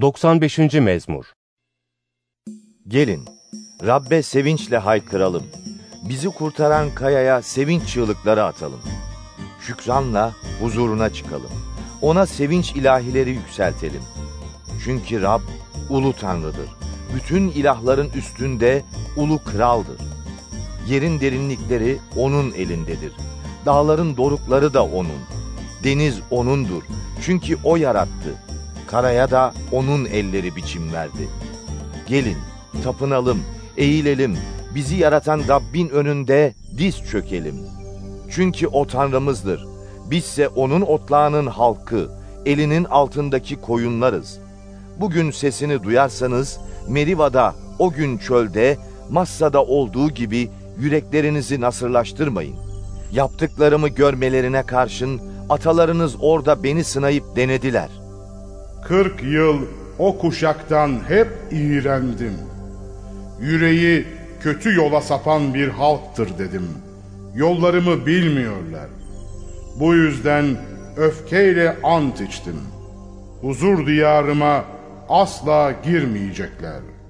95. Mezmur Gelin, Rabbe sevinçle haykıralım. Bizi kurtaran kayaya sevinç çığlıkları atalım. Şükranla huzuruna çıkalım. Ona sevinç ilahileri yükseltelim. Çünkü Rab ulu tanrıdır. Bütün ilahların üstünde ulu kraldır. Yerin derinlikleri onun elindedir. Dağların dorukları da onun. Deniz onundur. Çünkü o yarattı. Karaya da onun elleri biçim verdi. Gelin, tapınalım, eğilelim, bizi yaratan Rabbin önünde diz çökelim. Çünkü o Tanrımızdır. Bizse onun otlağının halkı, elinin altındaki koyunlarız. Bugün sesini duyarsanız, Meriva'da, o gün çölde, Massa'da olduğu gibi yüreklerinizi nasırlaştırmayın. Yaptıklarımı görmelerine karşın, atalarınız orada beni sınayıp denediler. Kırk yıl o kuşaktan hep iğrendim. Yüreği kötü yola sapan bir halktır dedim. Yollarımı bilmiyorlar. Bu yüzden öfkeyle ant içtim. Huzur diyarıma asla girmeyecekler.''